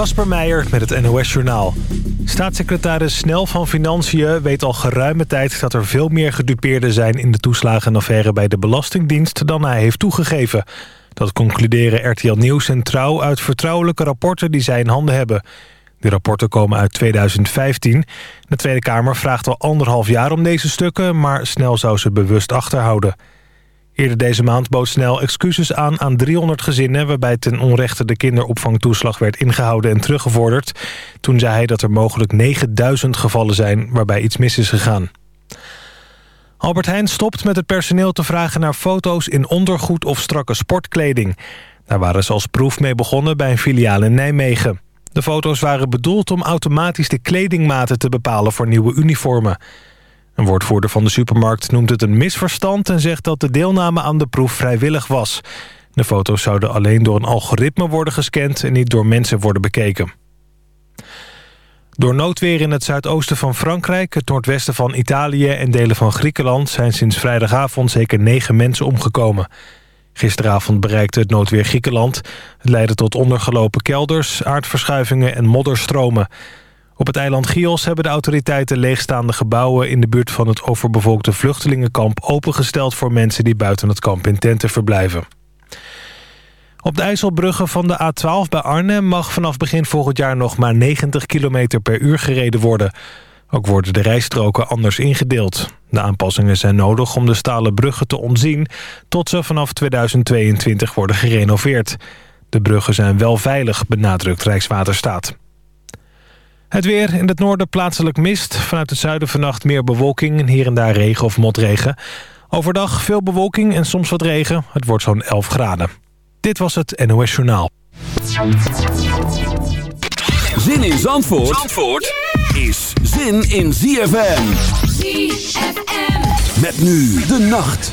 Kasper Meijer met het NOS-journaal. Staatssecretaris Snel van Financiën weet al geruime tijd... dat er veel meer gedupeerden zijn in de toeslagenaffaire bij de Belastingdienst... dan hij heeft toegegeven. Dat concluderen RTL Nieuws en Trouw uit vertrouwelijke rapporten... die zij in handen hebben. De rapporten komen uit 2015. De Tweede Kamer vraagt al anderhalf jaar om deze stukken... maar Snel zou ze bewust achterhouden. Eerder deze maand bood Snel excuses aan aan 300 gezinnen... waarbij ten onrechte de kinderopvangtoeslag werd ingehouden en teruggevorderd. Toen zei hij dat er mogelijk 9000 gevallen zijn waarbij iets mis is gegaan. Albert Heijn stopt met het personeel te vragen naar foto's in ondergoed of strakke sportkleding. Daar waren ze als proef mee begonnen bij een filiaal in Nijmegen. De foto's waren bedoeld om automatisch de kledingmaten te bepalen voor nieuwe uniformen. Een woordvoerder van de supermarkt noemt het een misverstand... en zegt dat de deelname aan de proef vrijwillig was. De foto's zouden alleen door een algoritme worden gescand... en niet door mensen worden bekeken. Door noodweer in het zuidoosten van Frankrijk, het noordwesten van Italië... en delen van Griekenland zijn sinds vrijdagavond zeker negen mensen omgekomen. Gisteravond bereikte het noodweer Griekenland. Het leidde tot ondergelopen kelders, aardverschuivingen en modderstromen... Op het eiland Chios hebben de autoriteiten leegstaande gebouwen... in de buurt van het overbevolkte vluchtelingenkamp opengesteld... voor mensen die buiten het kamp in tenten verblijven. Op de IJsselbruggen van de A12 bij Arnhem... mag vanaf begin volgend jaar nog maar 90 km per uur gereden worden. Ook worden de rijstroken anders ingedeeld. De aanpassingen zijn nodig om de stalen bruggen te ontzien... tot ze vanaf 2022 worden gerenoveerd. De bruggen zijn wel veilig, benadrukt Rijkswaterstaat. Het weer in het noorden plaatselijk mist. Vanuit het zuiden vannacht meer bewolking en hier en daar regen of motregen. Overdag veel bewolking en soms wat regen. Het wordt zo'n 11 graden. Dit was het NOS Journaal. Zin in Zandvoort, Zandvoort is zin in ZFM. ZFM. Met nu de nacht.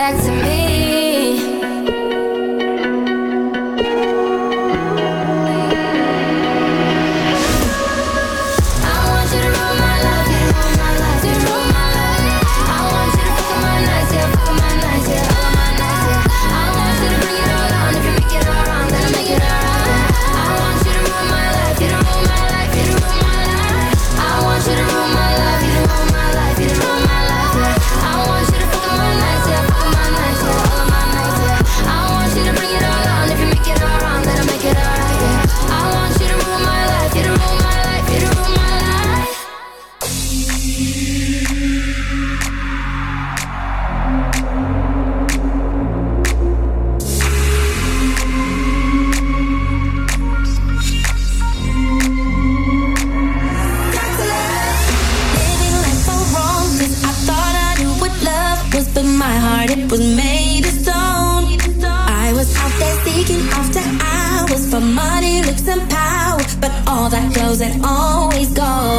back to me. that clothes and always go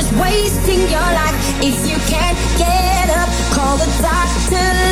just wasting your life. If you can't get up, call the doctor.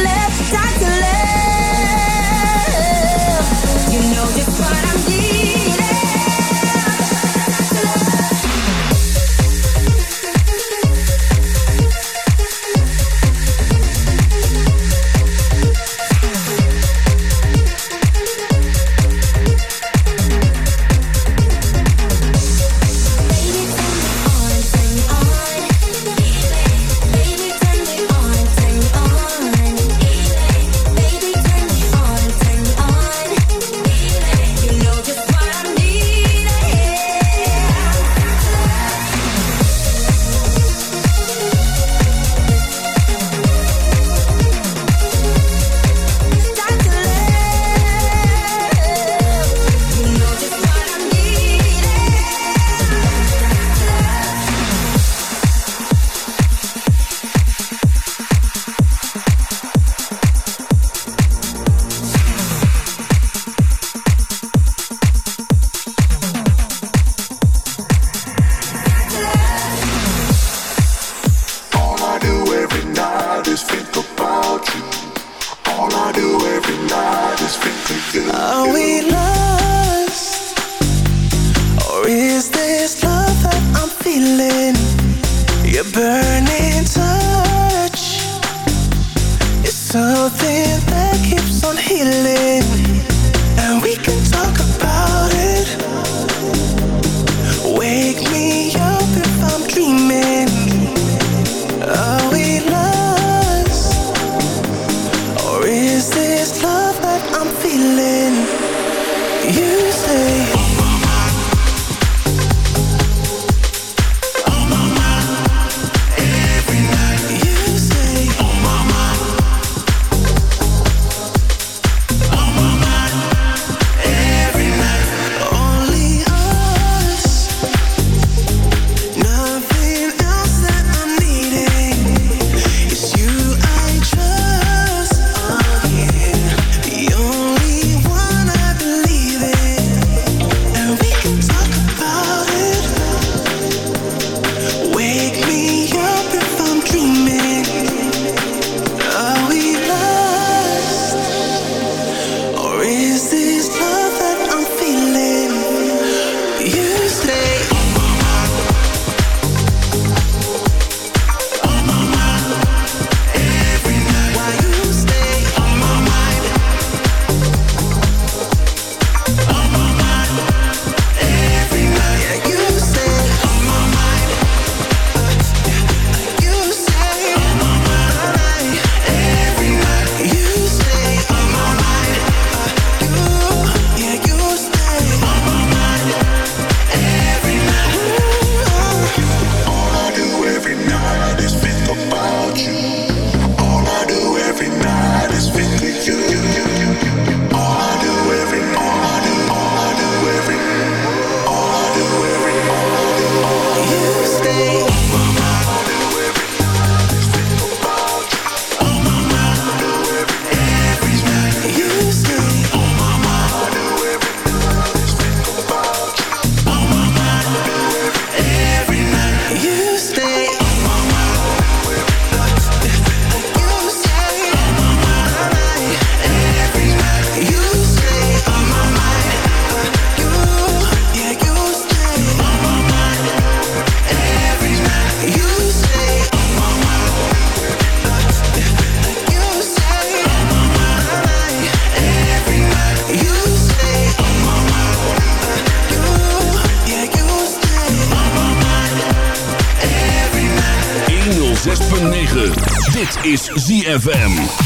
ZFM.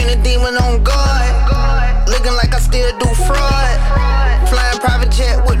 In a demon on guard. Looking like I still do fraud. Flying private jet with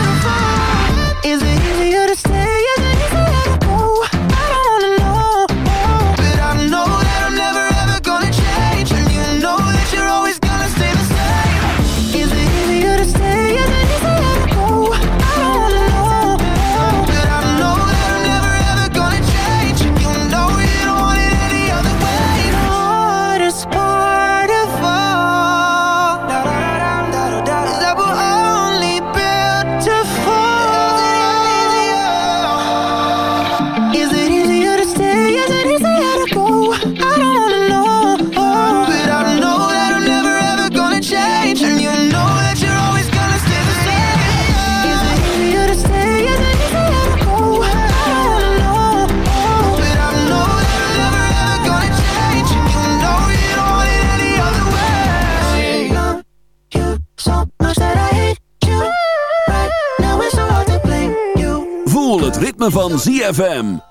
Van ZFM.